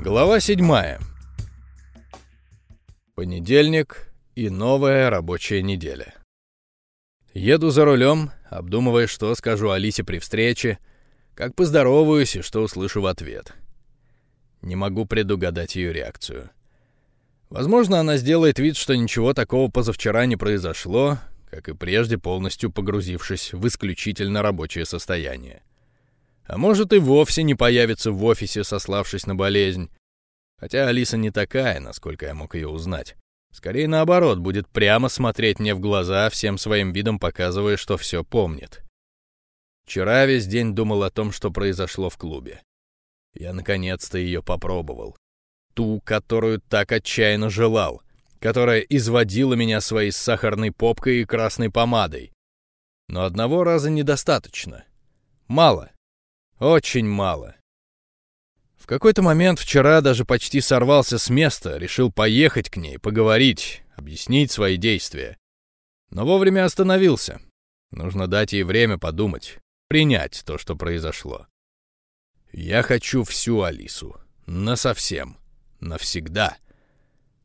Глава 7. Понедельник и новая рабочая неделя. Еду за рулем, обдумывая, что скажу Алисе при встрече, как поздороваюсь и что услышу в ответ. Не могу предугадать ее реакцию. Возможно, она сделает вид, что ничего такого позавчера не произошло, как и прежде полностью погрузившись в исключительно рабочее состояние. А может и вовсе не появится в офисе, сославшись на болезнь. Хотя Алиса не такая, насколько я мог ее узнать. Скорее наоборот, будет прямо смотреть мне в глаза, всем своим видом показывая, что все помнит. Вчера весь день думал о том, что произошло в клубе. Я наконец-то ее попробовал. Ту, которую так отчаянно желал, которая изводила меня своей сахарной попкой и красной помадой. Но одного раза недостаточно. Мало. Очень мало. В какой-то момент вчера даже почти сорвался с места, решил поехать к ней, поговорить, объяснить свои действия. Но вовремя остановился. Нужно дать ей время подумать, принять то, что произошло. Я хочу всю Алису. Насовсем. Навсегда.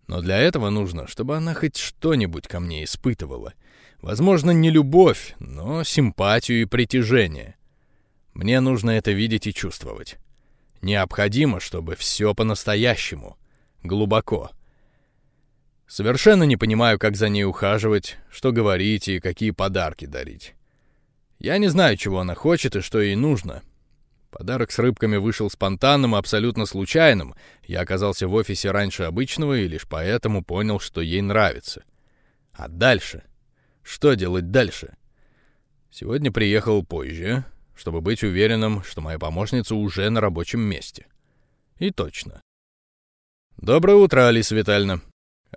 Но для этого нужно, чтобы она хоть что-нибудь ко мне испытывала. Возможно, не любовь, но симпатию и притяжение. Мне нужно это видеть и чувствовать. Необходимо, чтобы все по-настоящему, глубоко. Совершенно не понимаю, как за ней ухаживать, что говорить и какие подарки дарить. Я не знаю, чего она хочет и что ей нужно. Подарок с рыбками вышел спонтанным абсолютно случайным. Я оказался в офисе раньше обычного и лишь поэтому понял, что ей нравится. А дальше? Что делать дальше? Сегодня приехал позже, чтобы быть уверенным, что моя помощница уже на рабочем месте. И точно. «Доброе утро, Алиса Витальевна».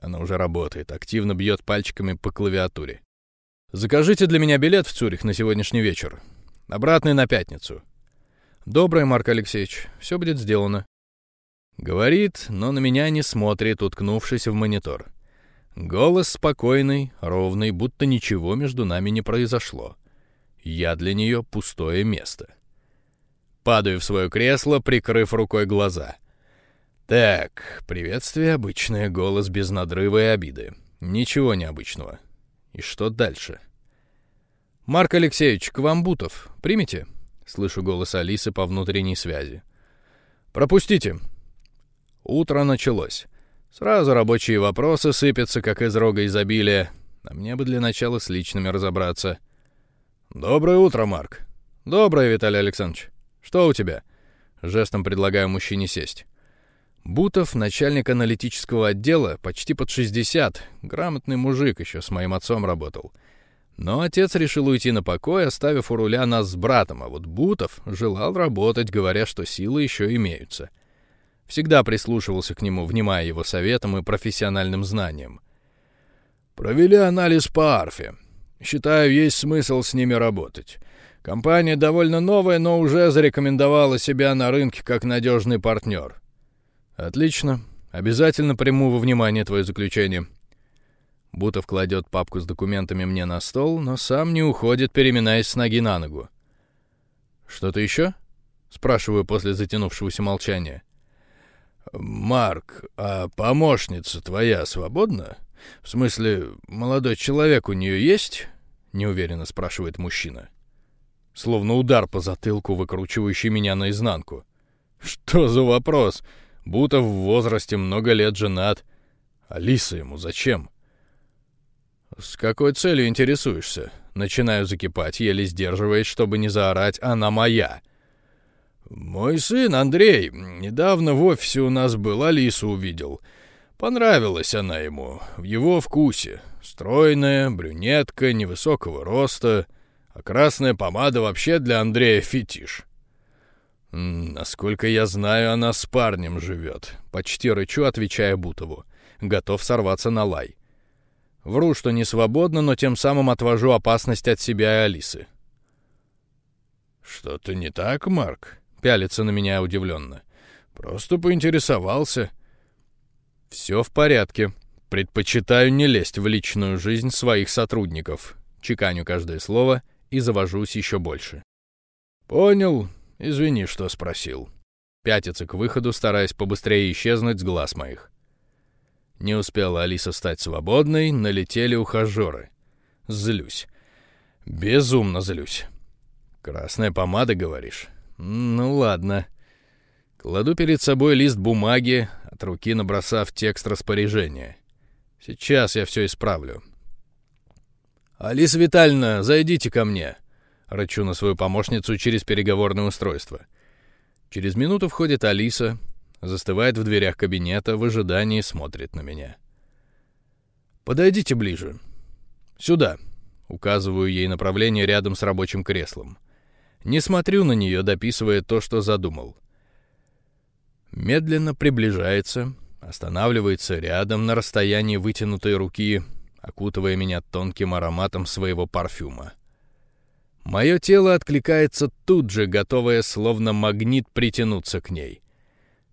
Она уже работает, активно бьет пальчиками по клавиатуре. «Закажите для меня билет в Цюрих на сегодняшний вечер. Обратный на пятницу». «Доброе, Марк Алексеевич. Все будет сделано». Говорит, но на меня не смотрит, уткнувшись в монитор. Голос спокойный, ровный, будто ничего между нами не произошло. Я для нее пустое место. Падаю в свое кресло, прикрыв рукой глаза. Так, приветствие обычное, голос без надрыва и обиды. Ничего необычного. И что дальше? «Марк Алексеевич, к вам Бутов. Примите?» Слышу голос Алисы по внутренней связи. «Пропустите». Утро началось. Сразу рабочие вопросы сыпятся, как из рога изобилия. А мне бы для начала с личными разобраться. «Доброе утро, Марк». «Доброе, Виталий Александрович. Что у тебя?» Жестом предлагаю мужчине сесть. Бутов, начальник аналитического отдела, почти под 60, грамотный мужик, еще с моим отцом работал. Но отец решил уйти на покой, оставив у руля нас с братом, а вот Бутов желал работать, говоря, что силы еще имеются. Всегда прислушивался к нему, внимая его советам и профессиональным знаниям. «Провели анализ по арфе. Считаю, есть смысл с ними работать. Компания довольно новая, но уже зарекомендовала себя на рынке как надежный партнер. Отлично. Обязательно приму во внимание твое заключение. Бутов кладет папку с документами мне на стол, но сам не уходит, переминаясь с ноги на ногу. «Что-то еще?» — спрашиваю после затянувшегося молчания. «Марк, а помощница твоя свободна?» «В смысле, молодой человек у нее есть?» — неуверенно спрашивает мужчина. Словно удар по затылку, выкручивающий меня наизнанку. «Что за вопрос? Будто в возрасте много лет женат. Алиса ему зачем?» «С какой целью интересуешься?» Начинаю закипать, еле сдерживаясь, чтобы не заорать «Она моя!» «Мой сын Андрей недавно в офисе у нас был, Алису увидел. Понравилась она ему, в его вкусе. Стройная, брюнетка, невысокого роста, а красная помада вообще для Андрея фетиш. Насколько я знаю, она с парнем живет. Почти рычу, отвечая Бутову. Готов сорваться на лай. Вру, что не свободно, но тем самым отвожу опасность от себя и Алисы. «Что-то не так, Марк?» — пялится на меня удивленно. «Просто поинтересовался». «Все в порядке. Предпочитаю не лезть в личную жизнь своих сотрудников». Чеканю каждое слово и завожусь еще больше. «Понял. Извини, что спросил». пятится к выходу, стараясь побыстрее исчезнуть с глаз моих. Не успела Алиса стать свободной, налетели ухажеры. Злюсь. Безумно злюсь. Красная помада, говоришь? Ну ладно. Кладу перед собой лист бумаги, от руки набросав текст распоряжения. Сейчас я все исправлю. «Алиса Витальевна, зайдите ко мне!» Рычу на свою помощницу через переговорное устройство. Через минуту входит Алиса, застывает в дверях кабинета, в ожидании смотрит на меня. «Подойдите ближе. Сюда», — указываю ей направление рядом с рабочим креслом. Не смотрю на нее, дописывая то, что задумал. Медленно приближается, останавливается рядом на расстоянии вытянутой руки, окутывая меня тонким ароматом своего парфюма. Мое тело откликается тут же, готовое словно магнит притянуться к ней.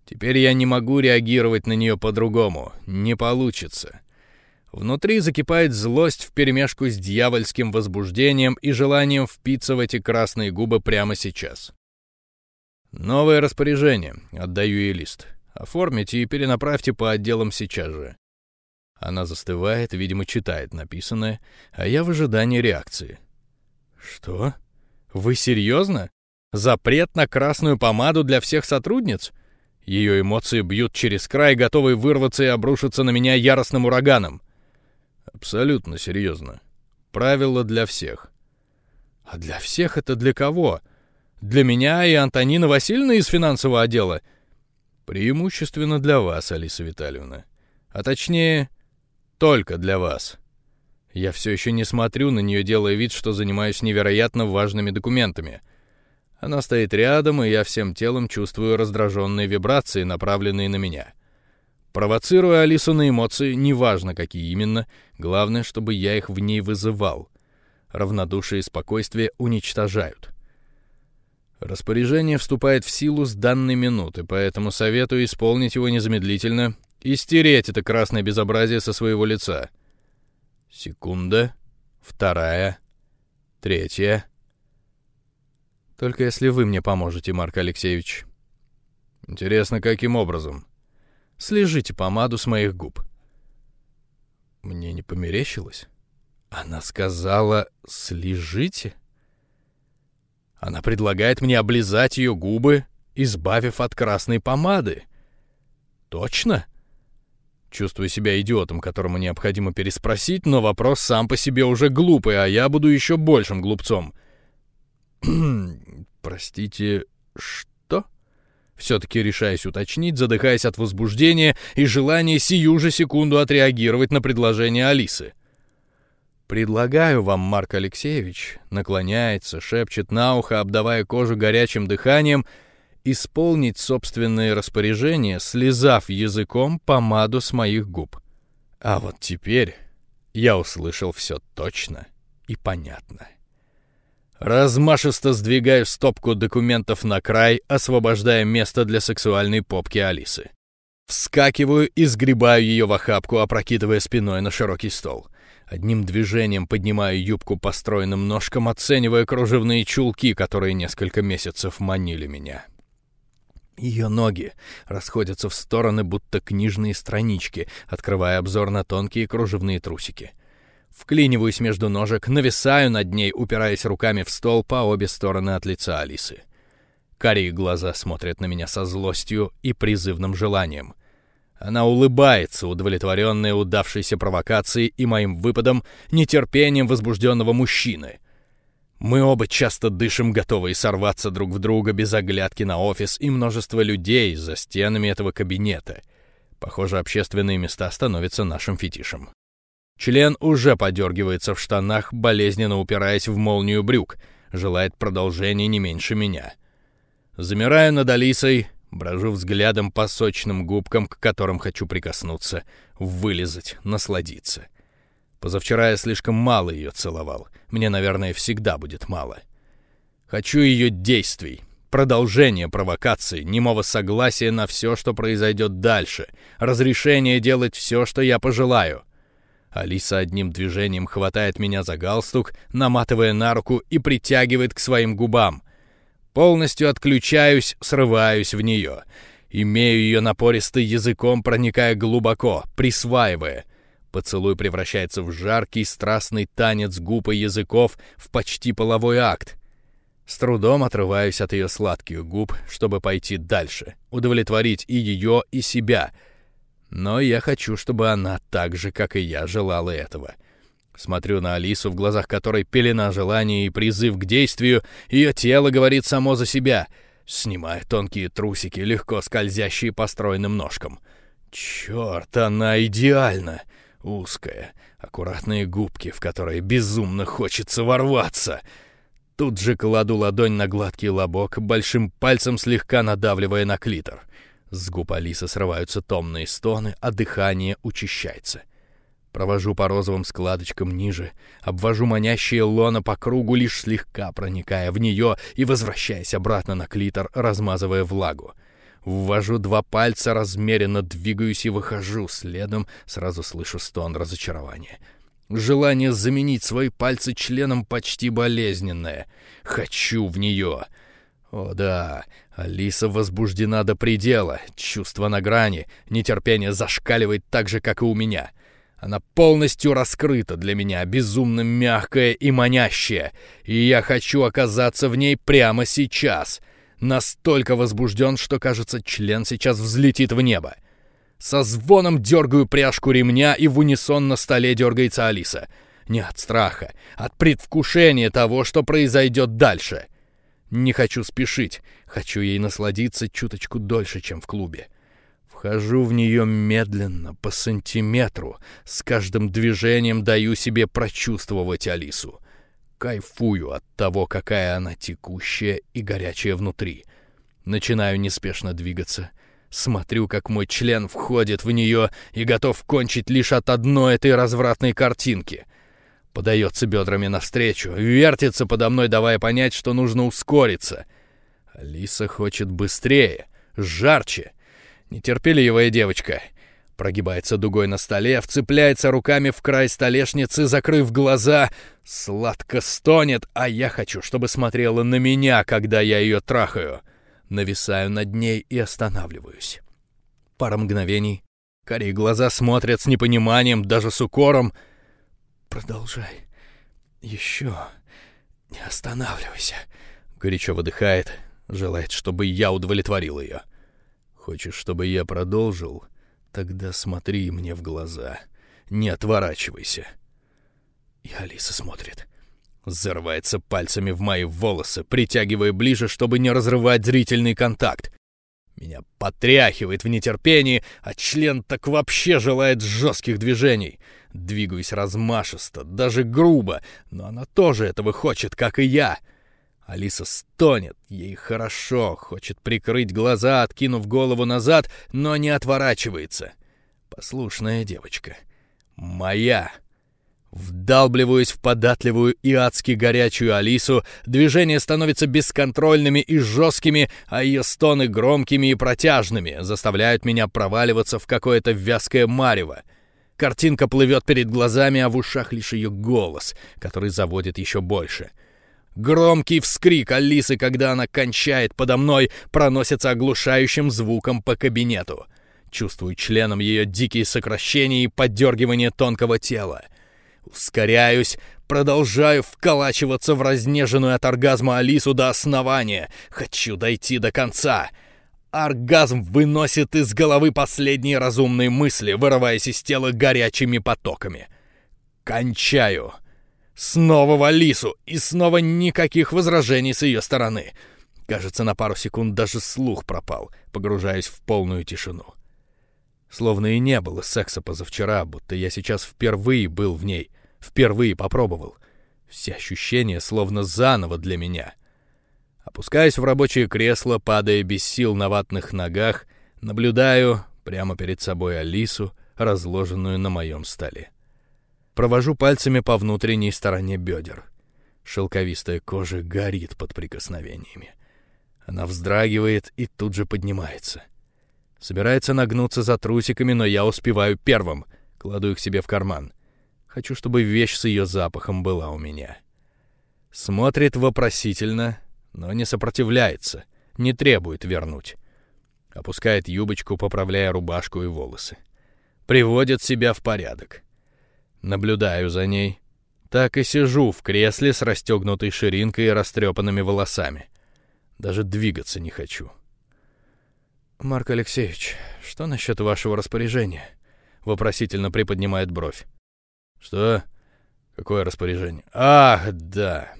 Теперь я не могу реагировать на нее по-другому. Не получится. Внутри закипает злость вперемешку с дьявольским возбуждением и желанием впиться в эти красные губы прямо сейчас. Новое распоряжение. Отдаю ей лист. Оформите и перенаправьте по отделам сейчас же. Она застывает, видимо, читает написанное, а я в ожидании реакции. Что? Вы серьезно? Запрет на красную помаду для всех сотрудниц? Ее эмоции бьют через край, готовые вырваться и обрушиться на меня яростным ураганом. Абсолютно серьезно. Правило для всех. А для всех это для кого? Для меня и Антонины Васильевны из финансового отдела? Преимущественно для вас, Алиса Витальевна. А точнее, только для вас. Я все еще не смотрю на нее, делая вид, что занимаюсь невероятно важными документами — она стоит рядом, и я всем телом чувствую раздраженные вибрации, направленные на меня. Провоцируя Алису на эмоции, неважно какие именно, главное, чтобы я их в ней вызывал. Равнодушие и спокойствие уничтожают. Распоряжение вступает в силу с данной минуты, поэтому советую исполнить его незамедлительно и стереть это красное безобразие со своего лица. Секунда, вторая, третья. Только если вы мне поможете, Марк Алексеевич. Интересно, каким образом? Слежите помаду с моих губ. Мне не померещилось? Она сказала «слежите»? Она предлагает мне облизать ее губы, избавив от красной помады. Точно? Чувствую себя идиотом, которому необходимо переспросить, но вопрос сам по себе уже глупый, а я буду еще большим глупцом — «Простите, что?» Все-таки решаясь уточнить, задыхаясь от возбуждения и желания сию же секунду отреагировать на предложение Алисы. «Предлагаю вам, Марк Алексеевич», наклоняется, шепчет на ухо, обдавая кожу горячим дыханием, исполнить собственные распоряжения, слезав языком помаду с моих губ. А вот теперь я услышал все точно и понятно. Размашисто сдвигаю стопку документов на край, освобождая место для сексуальной попки Алисы. Вскакиваю и сгребаю ее в охапку, опрокидывая спиной на широкий стол. Одним движением поднимаю юбку по стройным ножкам, оценивая кружевные чулки, которые несколько месяцев манили меня. Ее ноги расходятся в стороны, будто книжные странички, открывая обзор на тонкие кружевные трусики — Вклиниваюсь между ножек, нависаю над ней, упираясь руками в стол по обе стороны от лица Алисы. Карие глаза смотрят на меня со злостью и призывным желанием. Она улыбается, удовлетворенная удавшейся провокацией и моим выпадом, нетерпением возбужденного мужчины. Мы оба часто дышим, готовые сорваться друг в друга без оглядки на офис и множество людей за стенами этого кабинета. Похоже, общественные места становятся нашим фетишем. Член уже подергивается в штанах, болезненно упираясь в молнию брюк, желает продолжения не меньше меня. Замираю над Алисой, брожу взглядом по сочным губкам, к которым хочу прикоснуться, вылезать, насладиться. Позавчера я слишком мало ее целовал. Мне, наверное, всегда будет мало. Хочу ее действий, продолжения провокации, немого согласия на все, что произойдет дальше, разрешения делать все, что я пожелаю — Алиса одним движением хватает меня за галстук, наматывая на руку и притягивает к своим губам. Полностью отключаюсь, срываюсь в нее. Имею ее напористый языком, проникая глубоко, присваивая. Поцелуй превращается в жаркий, страстный танец губ и языков в почти половой акт. С трудом отрываюсь от ее сладких губ, чтобы пойти дальше, удовлетворить и ее, и себя. Но я хочу, чтобы она так же, как и я, желала этого. Смотрю на Алису, в глазах которой пелена желания и призыв к действию, ее тело говорит само за себя, снимая тонкие трусики, легко скользящие по стройным ножкам. Черт, она идеальна! Узкая, аккуратные губки, в которые безумно хочется ворваться — Тут же кладу ладонь на гладкий лобок, большим пальцем слегка надавливая на клитор. С губ Алисы срываются томные стоны, а дыхание учащается. Провожу по розовым складочкам ниже, обвожу манящее лоно по кругу, лишь слегка проникая в нее и возвращаясь обратно на клитор, размазывая влагу. Ввожу два пальца, размеренно двигаюсь и выхожу, следом сразу слышу стон разочарования — Желание заменить свои пальцы членом почти болезненное. Хочу в нее. О да, Алиса возбуждена до предела, чувство на грани, нетерпение зашкаливает так же, как и у меня. Она полностью раскрыта для меня, безумно мягкая и манящая, и я хочу оказаться в ней прямо сейчас. Настолько возбужден, что, кажется, член сейчас взлетит в небо. Со звоном дергаю пряжку ремня, и в унисон на столе дергается Алиса. Не от страха, от предвкушения того, что произойдет дальше. Не хочу спешить, хочу ей насладиться чуточку дольше, чем в клубе. Вхожу в нее медленно, по сантиметру, с каждым движением даю себе прочувствовать Алису. Кайфую от того, какая она текущая и горячая внутри. Начинаю неспешно двигаться — Смотрю, как мой член входит в нее и готов кончить лишь от одной этой развратной картинки. Подается бедрами навстречу, вертится подо мной, давая понять, что нужно ускориться. Алиса хочет быстрее, жарче. Нетерпеливая девочка. Прогибается дугой на столе, вцепляется руками в край столешницы, закрыв глаза, сладко стонет, а я хочу, чтобы смотрела на меня, когда я ее трахаю. — нависаю над ней и останавливаюсь. Пара мгновений. Карие глаза смотрят с непониманием, даже с укором. «Продолжай. Еще. Не останавливайся», — горячо выдыхает, желает, чтобы я удовлетворил ее. «Хочешь, чтобы я продолжил? Тогда смотри мне в глаза. Не отворачивайся». И Алиса смотрит. Зарывается пальцами в мои волосы, притягивая ближе, чтобы не разрывать зрительный контакт. Меня потряхивает в нетерпении, а член так вообще желает жестких движений. Двигаюсь размашисто, даже грубо, но она тоже этого хочет, как и я. Алиса стонет, ей хорошо, хочет прикрыть глаза, откинув голову назад, но не отворачивается. Послушная девочка. Моя. Вдалбливаюсь в податливую и адски горячую Алису, движения становятся бесконтрольными и жесткими, а ее стоны громкими и протяжными, заставляют меня проваливаться в какое-то вязкое марево. Картинка плывет перед глазами, а в ушах лишь ее голос, который заводит еще больше. Громкий вскрик Алисы, когда она кончает подо мной, проносится оглушающим звуком по кабинету. Чувствую членом ее дикие сокращения и поддергивание тонкого тела. Ускоряюсь, продолжаю вколачиваться в разнеженную от оргазма Алису до основания. Хочу дойти до конца. Оргазм выносит из головы последние разумные мысли, вырываясь из тела горячими потоками. Кончаю. Снова в Алису, и снова никаких возражений с ее стороны. Кажется, на пару секунд даже слух пропал, погружаясь в полную тишину. Словно и не было секса позавчера, будто я сейчас впервые был в ней, впервые попробовал. Все ощущения словно заново для меня. Опускаюсь в рабочее кресло, падая без сил на ватных ногах, наблюдаю прямо перед собой Алису, разложенную на моем столе. Провожу пальцами по внутренней стороне бедер. Шелковистая кожа горит под прикосновениями. Она вздрагивает и тут же поднимается — Собирается нагнуться за трусиками, но я успеваю первым. Кладу их себе в карман. Хочу, чтобы вещь с ее запахом была у меня. Смотрит вопросительно, но не сопротивляется, не требует вернуть. Опускает юбочку, поправляя рубашку и волосы. Приводит себя в порядок. Наблюдаю за ней. Так и сижу в кресле с расстегнутой ширинкой и растрепанными волосами. Даже двигаться не хочу. «Марк Алексеевич, что насчет вашего распоряжения?» Вопросительно приподнимает бровь. «Что? Какое распоряжение? Ах, да!»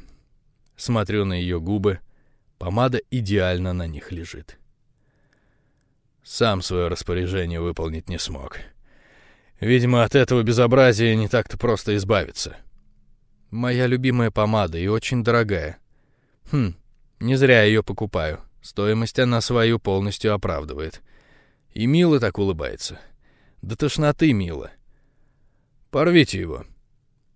Смотрю на ее губы. Помада идеально на них лежит. Сам свое распоряжение выполнить не смог. Видимо, от этого безобразия не так-то просто избавиться. Моя любимая помада и очень дорогая. Хм, не зря ее покупаю. Стоимость она свою полностью оправдывает. И мило так улыбается. До тошноты мило. Порвите его.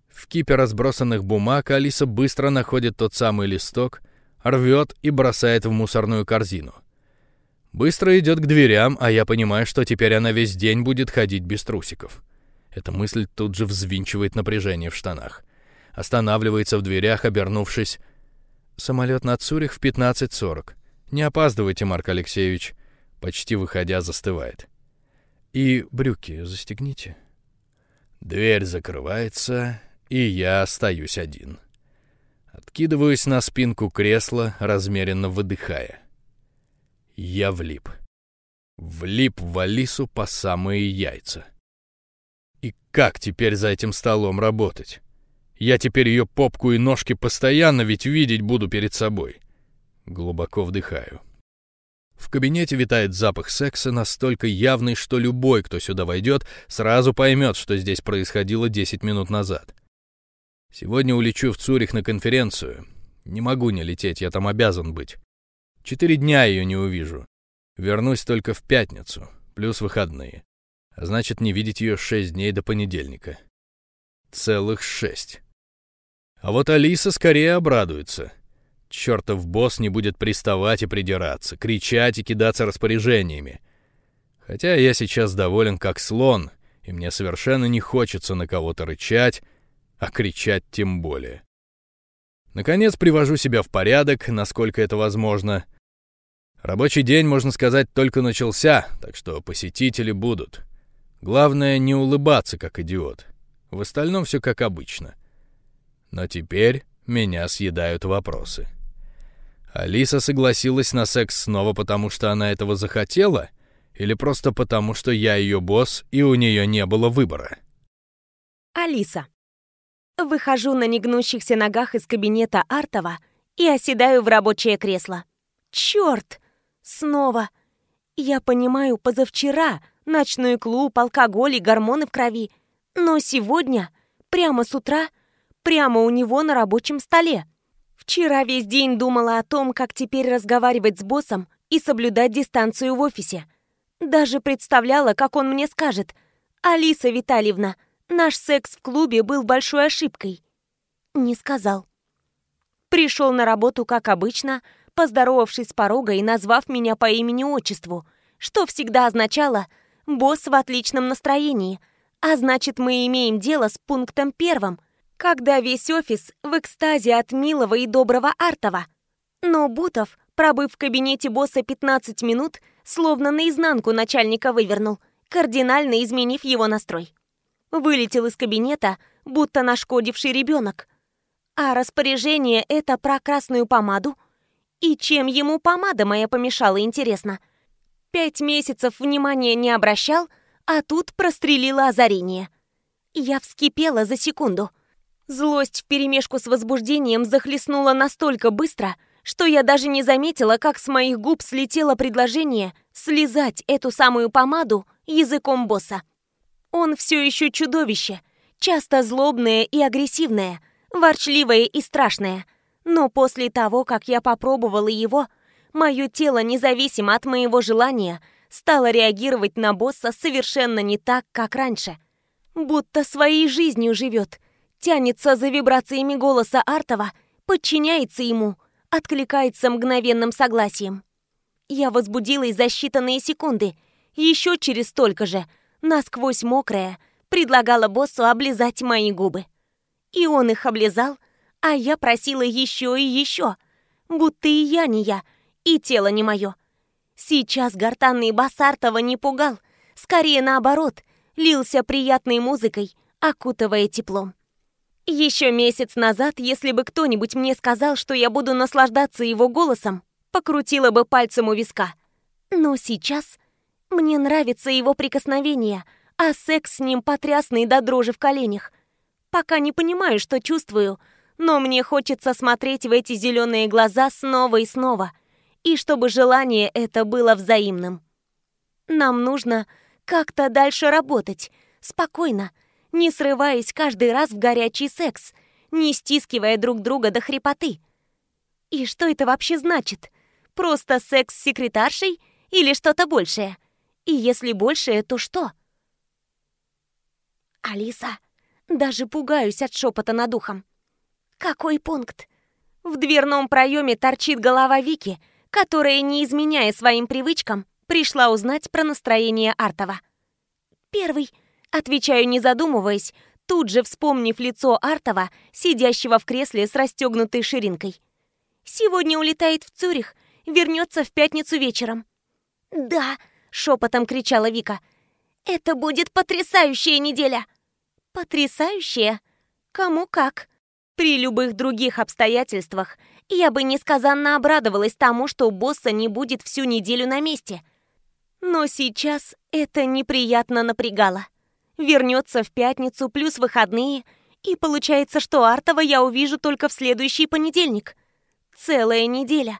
В кипе разбросанных бумаг Алиса быстро находит тот самый листок, рвет и бросает в мусорную корзину. Быстро идет к дверям, а я понимаю, что теперь она весь день будет ходить без трусиков. Эта мысль тут же взвинчивает напряжение в штанах. Останавливается в дверях, обернувшись. Самолет на Цюрих в 15.40. Не опаздывайте, Марк Алексеевич. Почти выходя, застывает. И брюки застегните. Дверь закрывается, и я остаюсь один. Откидываюсь на спинку кресла, размеренно выдыхая. Я влип. Влип в Алису по самые яйца. И как теперь за этим столом работать? Я теперь ее попку и ножки постоянно ведь видеть буду перед собой. Глубоко вдыхаю. В кабинете витает запах секса настолько явный, что любой, кто сюда войдет, сразу поймет, что здесь происходило 10 минут назад. Сегодня улечу в Цюрих на конференцию. Не могу не лететь, я там обязан быть. Четыре дня ее не увижу. Вернусь только в пятницу, плюс выходные. А значит, не видеть ее шесть дней до понедельника. Целых шесть. А вот Алиса скорее обрадуется. Чертов босс не будет приставать и придираться, кричать и кидаться распоряжениями. Хотя я сейчас доволен как слон, и мне совершенно не хочется на кого-то рычать, а кричать тем более. Наконец привожу себя в порядок, насколько это возможно. Рабочий день, можно сказать, только начался, так что посетители будут. Главное не улыбаться, как идиот. В остальном все как обычно. Но теперь меня съедают вопросы. Алиса согласилась на секс снова потому, что она этого захотела, или просто потому, что я ее босс и у нее не было выбора? Алиса. Выхожу на негнущихся ногах из кабинета Артова и оседаю в рабочее кресло. Черт! Снова. Я понимаю, позавчера ночной клуб, алкоголь и гормоны в крови. Но сегодня, прямо с утра, прямо у него на рабочем столе. Вчера весь день думала о том, как теперь разговаривать с боссом и соблюдать дистанцию в офисе. Даже представляла, как он мне скажет «Алиса Витальевна, Наш секс в клубе был большой ошибкой. Не сказал. Пришел на работу, как обычно, поздоровавшись с порога и назвав меня по имени-отчеству, что всегда означало «босс в отличном настроении», а значит, мы имеем дело с пунктом первым, когда весь офис в экстазе от милого и доброго Артова. Но Бутов, пробыв в кабинете босса 15 минут, словно наизнанку начальника вывернул, кардинально изменив его настрой вылетел из кабинета, будто нашкодивший ребенок. А распоряжение это про красную помаду? И чем ему помада моя помешала, интересно? Пять месяцев внимания не обращал, а тут прострелила озарение. Я вскипела за секунду. Злость вперемешку с возбуждением захлестнула настолько быстро, что я даже не заметила, как с моих губ слетело предложение слезать эту самую помаду языком босса. Он все еще чудовище, часто злобное и агрессивное, ворчливое и страшное. Но после того, как я попробовала его, мое тело, независимо от моего желания, стало реагировать на босса совершенно не так, как раньше. Будто своей жизнью живет, тянется за вибрациями голоса Артова, подчиняется ему, откликается мгновенным согласием. Я возбудилась за считанные секунды, еще через столько же — насквозь мокрая, предлагала боссу облизать мои губы. И он их облизал, а я просила еще и еще. Будто и я не я, и тело не мое. Сейчас гортанный бас Артова не пугал, скорее наоборот, лился приятной музыкой, окутывая теплом. Еще месяц назад, если бы кто-нибудь мне сказал, что я буду наслаждаться его голосом, покрутила бы пальцем у виска. Но сейчас мне нравится его прикосновение, а секс с ним потрясный до дрожи в коленях. Пока не понимаю, что чувствую, но мне хочется смотреть в эти зеленые глаза снова и снова, и чтобы желание это было взаимным. Нам нужно как-то дальше работать, спокойно, не срываясь каждый раз в горячий секс, не стискивая друг друга до хрипоты. И что это вообще значит? Просто секс с секретаршей или что-то большее? И если большее, то что? Алиса, даже пугаюсь от шепота над ухом. Какой пункт? В дверном проеме торчит голова Вики, которая, не изменяя своим привычкам, пришла узнать про настроение Артова. Первый Отвечаю, не задумываясь, тут же вспомнив лицо Артова, сидящего в кресле с расстегнутой ширинкой. «Сегодня улетает в Цюрих, вернется в пятницу вечером». «Да!» — шепотом кричала Вика. «Это будет потрясающая неделя!» «Потрясающая? Кому как?» При любых других обстоятельствах я бы несказанно обрадовалась тому, что босса не будет всю неделю на месте. Но сейчас это неприятно напрягало вернется в пятницу плюс выходные, и получается, что Артова я увижу только в следующий понедельник. Целая неделя.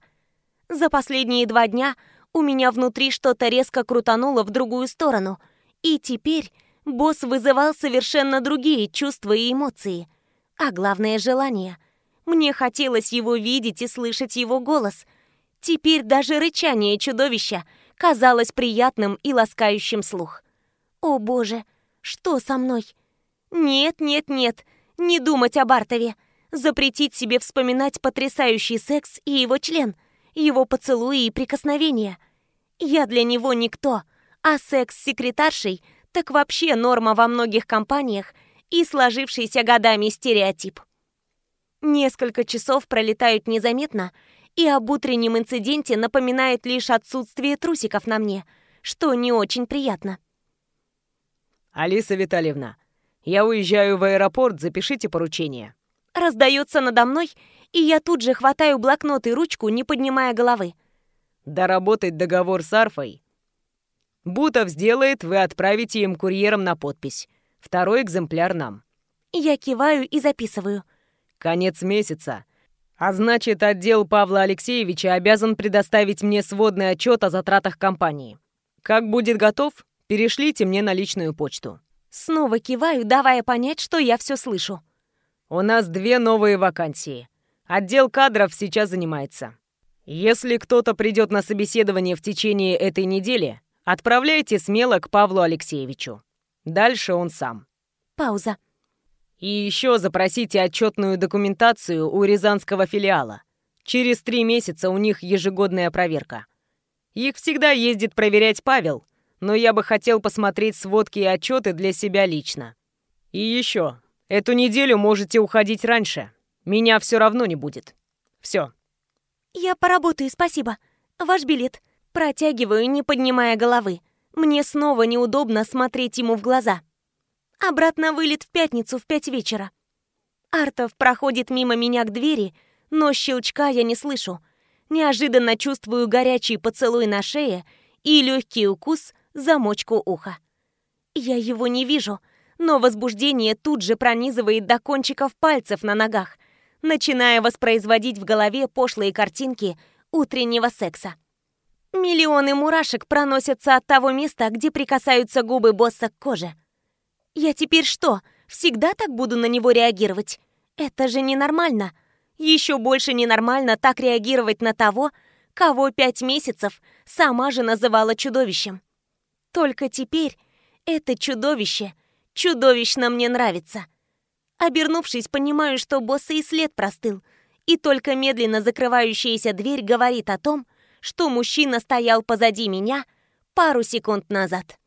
За последние два дня у меня внутри что-то резко крутануло в другую сторону, и теперь босс вызывал совершенно другие чувства и эмоции, а главное — желание. Мне хотелось его видеть и слышать его голос. Теперь даже рычание чудовища казалось приятным и ласкающим слух. О боже! — что со мной? Нет, нет, нет, не думать об Артове. Запретить себе вспоминать потрясающий секс и его член, его поцелуи и прикосновения. Я для него никто, а секс с секретаршей так вообще норма во многих компаниях и сложившийся годами стереотип. Несколько часов пролетают незаметно, и об утреннем инциденте напоминает лишь отсутствие трусиков на мне, что не очень приятно. «Алиса Витальевна, я уезжаю в аэропорт, запишите поручение». Раздается надо мной, и я тут же хватаю блокнот и ручку, не поднимая головы. Доработать договор с Арфой. Бутов сделает, вы отправите им курьером на подпись. Второй экземпляр нам. Я киваю и записываю. Конец месяца. А значит, отдел Павла Алексеевича обязан предоставить мне сводный отчет о затратах компании. Как будет готов, Перешлите мне на личную почту». Снова киваю, давая понять, что я все слышу. «У нас две новые вакансии. Отдел кадров сейчас занимается. Если кто-то придет на собеседование в течение этой недели, отправляйте смело к Павлу Алексеевичу. Дальше он сам». Пауза. «И еще запросите отчетную документацию у Рязанского филиала. Через три месяца у них ежегодная проверка. Их всегда ездит проверять Павел, но я бы хотел посмотреть сводки и отчеты для себя лично. И еще, эту неделю можете уходить раньше. Меня все равно не будет. Все. Я поработаю, спасибо. Ваш билет. Протягиваю, не поднимая головы. Мне снова неудобно смотреть ему в глаза. Обратно вылет в пятницу в пять вечера. Артов проходит мимо меня к двери, но щелчка я не слышу. Неожиданно чувствую горячий поцелуй на шее и легкий укус замочку уха. Я его не вижу, но возбуждение тут же пронизывает до кончиков пальцев на ногах, начиная воспроизводить в голове пошлые картинки утреннего секса. Миллионы мурашек проносятся от того места, где прикасаются губы босса к коже. Я теперь что, всегда так буду на него реагировать? Это же ненормально. Еще больше ненормально так реагировать на того, кого пять месяцев сама же называла чудовищем. Только теперь это чудовище чудовищно мне нравится. Обернувшись, понимаю, что босса и след простыл, и только медленно закрывающаяся дверь говорит о том, что мужчина стоял позади меня пару секунд назад.